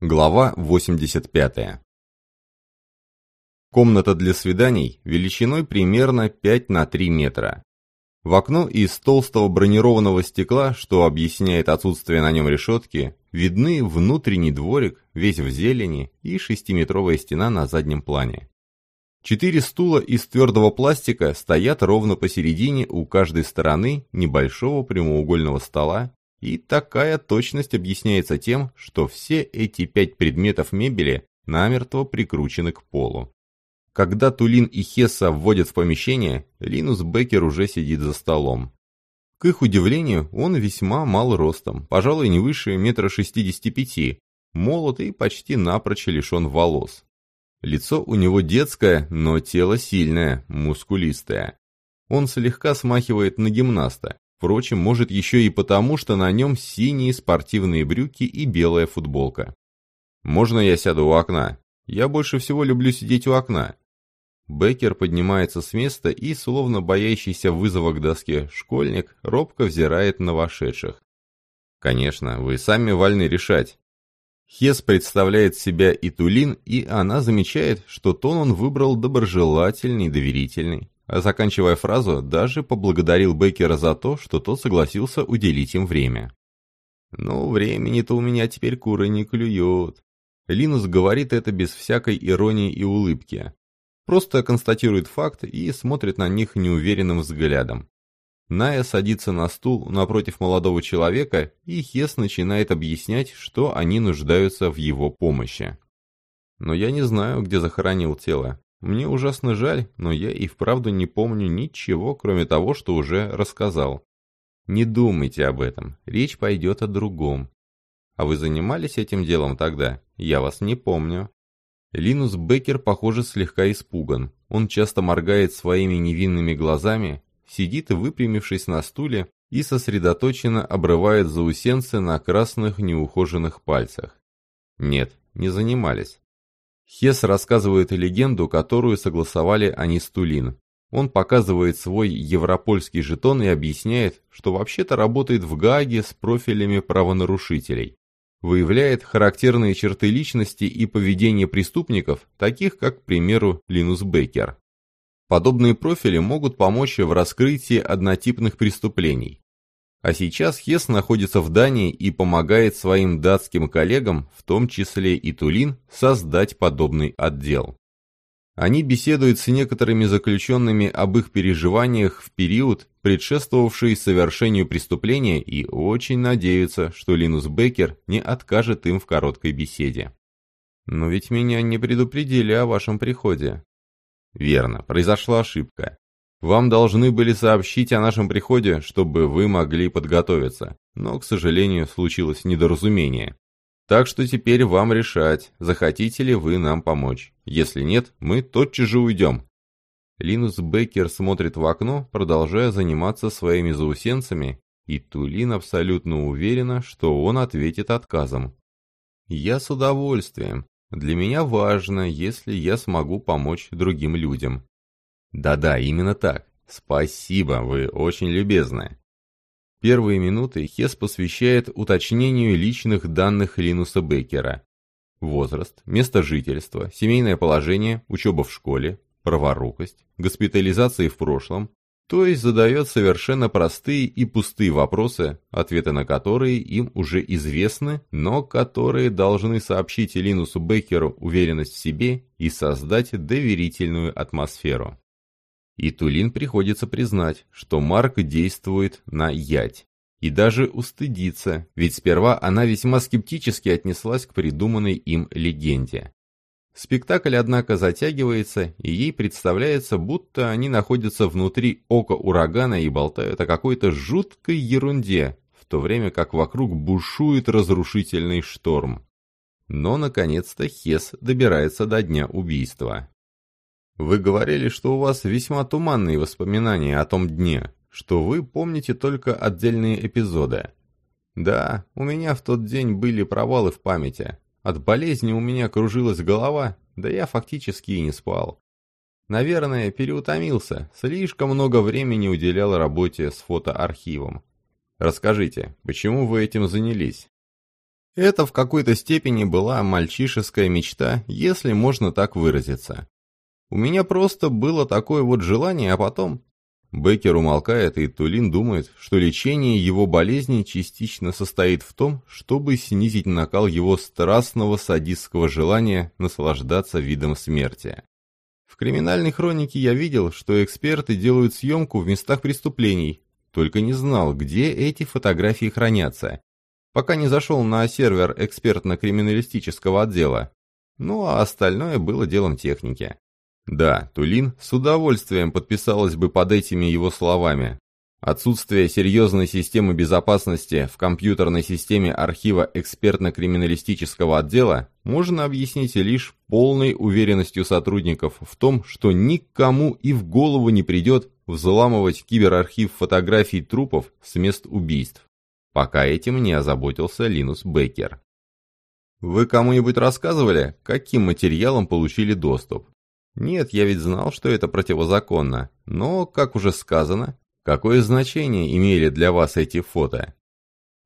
Глава 85. Комната для свиданий величиной примерно 5 на 3 метра. В окно из толстого бронированного стекла, что объясняет отсутствие на нем решетки, видны внутренний дворик, весь в зелени, и шестиметровая стена на заднем плане. Четыре стула из твердого пластика стоят ровно посередине у каждой стороны небольшого прямоугольного стола и такая точность объясняется тем, что все эти пять предметов мебели намертво прикручены к полу. Когда Тулин и Хесса вводят в помещение, Линус Беккер уже сидит за столом. К их удивлению, он весьма мал ростом, пожалуй, не выше метра шестидесяти пяти, молод и почти напрочь лишен волос. Лицо у него детское, но тело сильное, мускулистое. Он слегка смахивает на гимнаста, Впрочем, может еще и потому, что на нем синие спортивные брюки и белая футболка. «Можно я сяду у окна? Я больше всего люблю сидеть у окна». Беккер поднимается с места и, словно боящийся вызова к доске школьник, робко взирает на вошедших. «Конечно, вы сами вольны решать». Хес представляет себя и Тулин, и она замечает, что тон он выбрал доброжелательный, доверительный заканчивая фразу, даже поблагодарил Беккера за то, что тот согласился уделить им время. «Ну, времени-то у меня теперь куры не клюют». Линус говорит это без всякой иронии и улыбки. Просто констатирует факт и смотрит на них неуверенным взглядом. Ная садится на стул напротив молодого человека, и Хес начинает объяснять, что они нуждаются в его помощи. Но я не знаю, где захоронил тело. Мне ужасно жаль, но я и вправду не помню ничего, кроме того, что уже рассказал. Не думайте об этом, речь пойдет о другом. А вы занимались этим делом тогда? Я вас не помню. Линус Беккер, похоже, слегка испуган. Он часто моргает своими невинными глазами, сидит, выпрямившись на стуле, и сосредоточенно обрывает заусенцы на красных неухоженных пальцах. Нет, не занимались. Хес рассказывает легенду, которую согласовали они с Тулин. Он показывает свой европольский жетон и объясняет, что вообще-то работает в Гааге с профилями правонарушителей. Выявляет характерные черты личности и поведения преступников, таких как, к примеру, Линус Беккер. Подобные профили могут помочь в раскрытии однотипных преступлений. А сейчас Хес находится в Дании и помогает своим датским коллегам, в том числе и Тулин, создать подобный отдел. Они беседуют с некоторыми заключенными об их переживаниях в период, предшествовавший совершению преступления, и очень надеются, что Линус Беккер не откажет им в короткой беседе. «Но ведь меня не предупредили о вашем приходе». «Верно, произошла ошибка. Вам должны были сообщить о нашем приходе, чтобы вы могли подготовиться, но, к сожалению, случилось недоразумение. Так что теперь вам решать, захотите ли вы нам помочь. Если нет, мы тотчас же уйдем». Линус Беккер смотрит в окно, продолжая заниматься своими заусенцами, и Тулин абсолютно уверена, что он ответит отказом. «Я с удовольствием. Для меня важно, если я смогу помочь другим людям. Да-да, именно так. Спасибо, вы очень любезны. Первые минуты Хес посвящает уточнению личных данных Линуса Беккера. Возраст, место жительства, семейное положение, учеба в школе, праворукость, госпитализации в прошлом, то есть задает совершенно простые и пустые вопросы, ответы на которые им уже известны, но которые должны сообщить Линусу Беккеру уверенность в себе и создать доверительную атмосферу. И Тулин приходится признать, что Марк действует на ять. И даже устыдиться, ведь сперва она весьма скептически отнеслась к придуманной им легенде. Спектакль, однако, затягивается, и ей представляется, будто они находятся внутри ока урагана и болтают о какой-то жуткой ерунде, в то время как вокруг бушует разрушительный шторм. Но, наконец-то, Хес добирается до дня убийства. Вы говорили, что у вас весьма туманные воспоминания о том дне, что вы помните только отдельные эпизоды. Да, у меня в тот день были провалы в памяти. От болезни у меня кружилась голова, да я фактически и не спал. Наверное, переутомился, слишком много времени уделял работе с фотоархивом. Расскажите, почему вы этим занялись? Это в какой-то степени была мальчишеская мечта, если можно так выразиться. У меня просто было такое вот желание, а потом... Беккер умолкает, и Тулин думает, что лечение его болезни частично состоит в том, чтобы снизить накал его страстного садистского желания наслаждаться видом смерти. В криминальной хронике я видел, что эксперты делают съемку в местах преступлений, только не знал, где эти фотографии хранятся пока не зашел на сервер экспертно-криминалистического отдела. Ну а остальное было делом техники. Да, Тулин с удовольствием подписалась бы под этими его словами. Отсутствие серьезной системы безопасности в компьютерной системе архива экспертно-криминалистического отдела можно объяснить лишь полной уверенностью сотрудников в том, что никому и в голову не придет взламывать киберархив фотографий трупов с мест убийств пока этим не озаботился Линус Беккер. Вы кому-нибудь рассказывали, каким материалом получили доступ? Нет, я ведь знал, что это противозаконно, но, как уже сказано, какое значение имели для вас эти фото?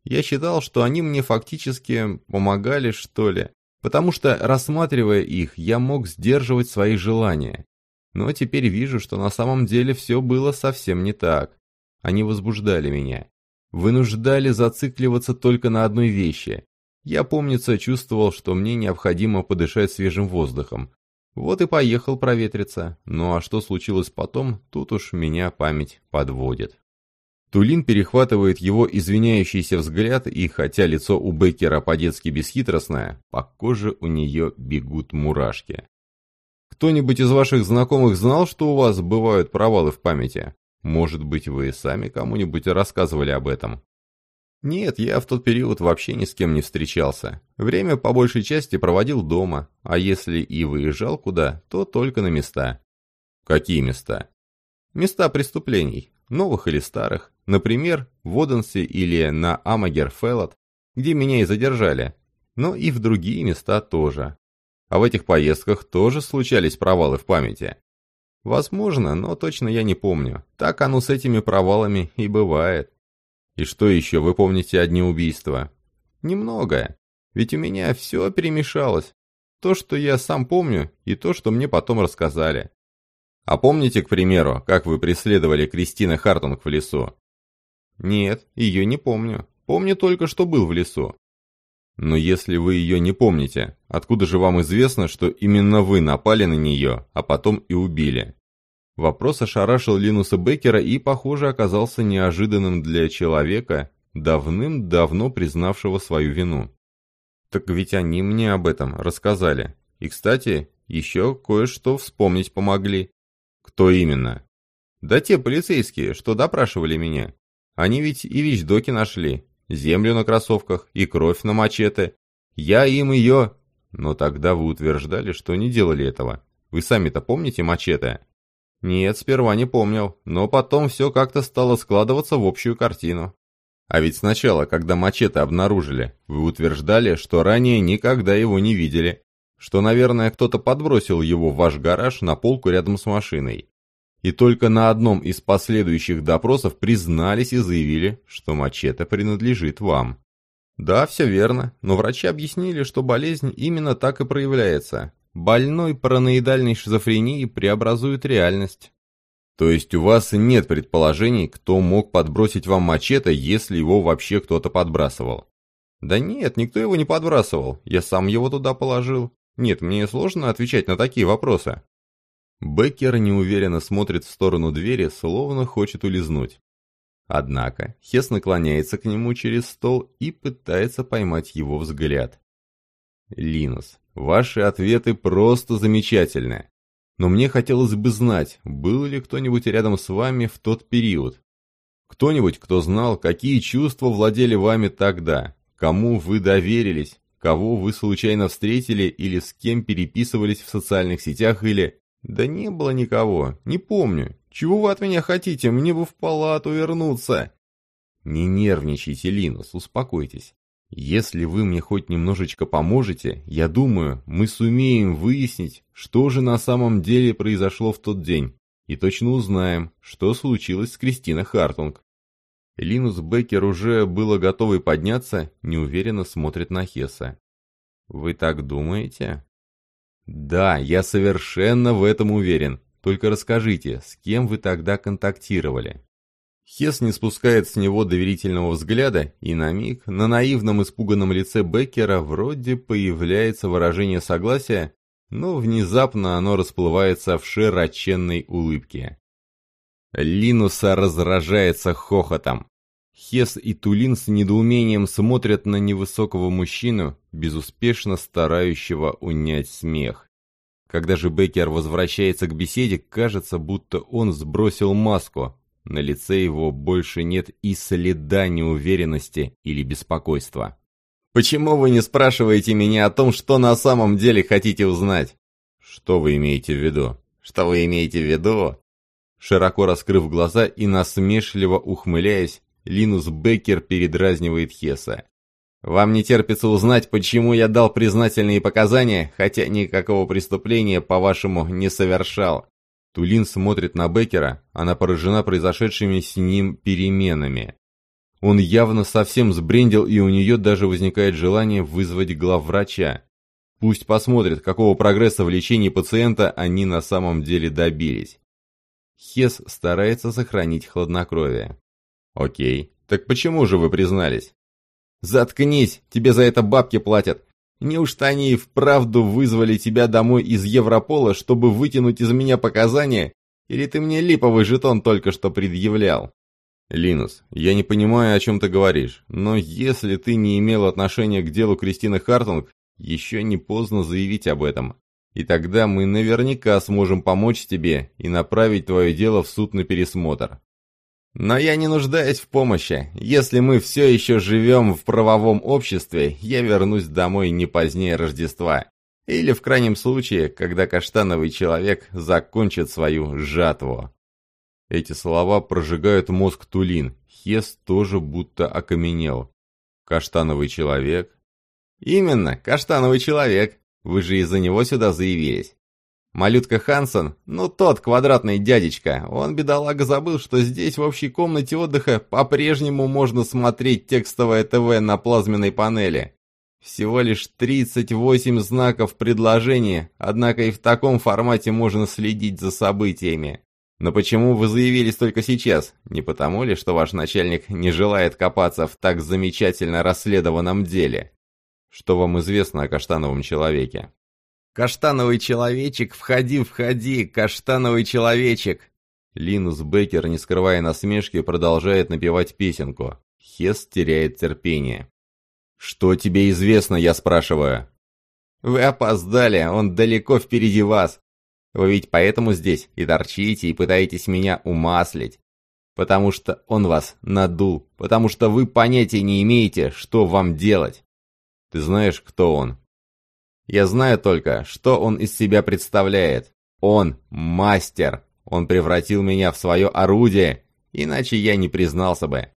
Я считал, что они мне фактически помогали, что ли, потому что, рассматривая их, я мог сдерживать свои желания. Но теперь вижу, что на самом деле все было совсем не так. Они возбуждали меня вынуждали зацикливаться только на одной вещи. Я, помнится, чувствовал, что мне необходимо подышать свежим воздухом. Вот и поехал проветриться. Ну а что случилось потом, тут уж меня память подводит. Тулин перехватывает его извиняющийся взгляд, и хотя лицо у Беккера по-детски бесхитростное, по коже у нее бегут мурашки. «Кто-нибудь из ваших знакомых знал, что у вас бывают провалы в памяти?» Может быть, вы сами кому-нибудь рассказывали об этом? Нет, я в тот период вообще ни с кем не встречался. Время по большей части проводил дома, а если и выезжал куда, то только на места. Какие места? Места преступлений, новых или старых. Например, в Оденсе или на Амагерфеллот, где меня и задержали. Но и в другие места тоже. А в этих поездках тоже случались провалы в памяти. Возможно, но точно я не помню. Так оно с этими провалами и бывает. И что еще, вы помните одни убийства? Немного. Ведь у меня все перемешалось. То, что я сам помню, и то, что мне потом рассказали. А помните, к примеру, как вы преследовали Кристина Хартунг в лесу? Нет, ее не помню. Помню только, что был в лесу. Но если вы ее не помните, откуда же вам известно, что именно вы напали на нее, а потом и убили? Вопрос ошарашил Линуса Беккера и, похоже, оказался неожиданным для человека, давным-давно признавшего свою вину. Так ведь они мне об этом рассказали. И, кстати, еще кое-что вспомнить помогли. Кто именно? Да те полицейские, что допрашивали меня. Они ведь и вещдоки нашли, землю на кроссовках и кровь на мачете. Я им ее... Но тогда вы утверждали, что не делали этого. Вы сами-то помните мачете? Нет, сперва не помнил, но потом все как-то стало складываться в общую картину. А ведь сначала, когда мачете обнаружили, вы утверждали, что ранее никогда его не видели, что, наверное, кто-то подбросил его в ваш гараж на полку рядом с машиной и только на одном из последующих допросов признались и заявили, что мачете принадлежит вам. Да, все верно, но врачи объяснили, что болезнь именно так и проявляется. Больной параноидальной шизофрении преобразует реальность. То есть у вас нет предположений, кто мог подбросить вам мачете, если его вообще кто-то подбрасывал? Да нет, никто его не подбрасывал, я сам его туда положил. Нет, мне сложно отвечать на такие вопросы. Беккер неуверенно смотрит в сторону двери, словно хочет улизнуть. Однако Хес наклоняется к нему через стол и пытается поймать его взгляд. «Линус, ваши ответы просто замечательны. Но мне хотелось бы знать, был ли кто-нибудь рядом с вами в тот период. Кто-нибудь, кто знал, какие чувства владели вами тогда, кому вы доверились, кого вы случайно встретили или с кем переписывались в социальных сетях или... «Да не было никого, не помню. Чего вы от меня хотите? Мне бы в палату вернуться!» «Не нервничайте, Линус, успокойтесь. Если вы мне хоть немножечко поможете, я думаю, мы сумеем выяснить, что же на самом деле произошло в тот день, и точно узнаем, что случилось с Кристиной Хартунг. Линус Беккер уже было готовый подняться, неуверенно смотрит на Хесса. «Вы так думаете?» «Да, я совершенно в этом уверен. Только расскажите, с кем вы тогда контактировали?» Хес не спускает с него доверительного взгляда, и на миг на наивном испуганном лице Беккера вроде появляется выражение согласия, но внезапно оно расплывается в широченной улыбке. Линуса разражается хохотом. Хес и Тулин с недоумением смотрят на невысокого мужчину, безуспешно старающего унять смех. Когда же Беккер возвращается к беседе, кажется, будто он сбросил маску. На лице его больше нет и следа неуверенности или беспокойства. «Почему вы не спрашиваете меня о том, что на самом деле хотите узнать?» «Что вы имеете в виду?» «Что вы имеете в виду?» Широко раскрыв глаза и насмешливо ухмыляясь, Линус Беккер передразнивает Хесса. Вам не терпится узнать, почему я дал признательные показания, хотя никакого преступления, по-вашему, не совершал. Тулин смотрит на Беккера, она поражена произошедшими с ним переменами. Он явно совсем сбрендил, и у нее даже возникает желание вызвать главврача. Пусть посмотрит, какого прогресса в лечении пациента они на самом деле добились. Хес старается сохранить хладнокровие. «Окей, так почему же вы признались?» «Заткнись, тебе за это бабки платят. Неужто они и вправду вызвали тебя домой из Европола, чтобы вытянуть из меня показания? Или ты мне липовый жетон только что предъявлял?» «Линус, я не понимаю, о чем ты говоришь, но если ты не имел отношения к делу Кристины Хартунг, еще не поздно заявить об этом. И тогда мы наверняка сможем помочь тебе и направить твое дело в суд на пересмотр. Но я не нуждаюсь в помощи. Если мы все еще живем в правовом обществе, я вернусь домой не позднее Рождества. Или в крайнем случае, когда каштановый человек закончит свою жатву. Эти слова прожигают мозг Тулин. Хес тоже будто окаменел. Каштановый человек? Именно, каштановый человек. Вы же из-за него сюда заявились. Малютка Хансон, ну тот квадратный дядечка, он, бедолага, забыл, что здесь в общей комнате отдыха по-прежнему можно смотреть текстовое ТВ на плазменной панели. Всего лишь 38 знаков предложения, однако и в таком формате можно следить за событиями. Но почему вы заявились только сейчас? Не потому ли, что ваш начальник не желает копаться в так замечательно расследованном деле? Что вам известно о каштановом человеке? «Каштановый человечек, входи, входи, каштановый человечек!» Линус Беккер, не скрывая насмешки, продолжает напевать песенку. Хес теряет терпение. «Что тебе известно, я спрашиваю?» «Вы опоздали, он далеко впереди вас. Вы ведь поэтому здесь и торчите, и пытаетесь меня умаслить. Потому что он вас надул, потому что вы понятия не имеете, что вам делать. Ты знаешь, кто он?» Я знаю только, что он из себя представляет. Он мастер. Он превратил меня в свое орудие, иначе я не признался бы.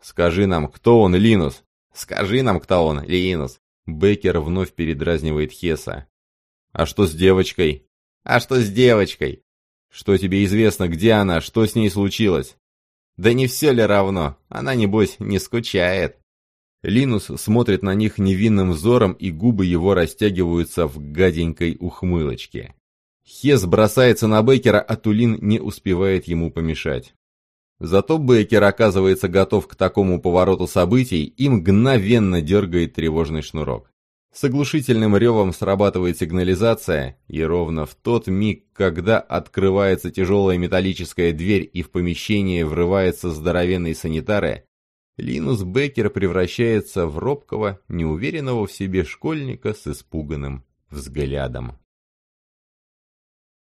Скажи нам, кто он, Линус? Скажи нам, кто он, Линус. Беккер вновь передразнивает Хеса. А что с девочкой? А что с девочкой? Что тебе известно, где она, что с ней случилось? Да не все ли равно? Она, небось, не скучает. Линус смотрит на них невинным взором, и губы его растягиваются в гаденькой ухмылочке. Хес бросается на Бейкера, а Тулин не успевает ему помешать. Зато Бейкер оказывается готов к такому повороту событий и мгновенно дергает тревожный шнурок. С оглушительным ревом срабатывает сигнализация, и ровно в тот миг, когда открывается тяжелая металлическая дверь и в помещение врывается здоровенный санитары, Линус Беккер превращается в робкого, неуверенного в себе школьника с испуганным взглядом.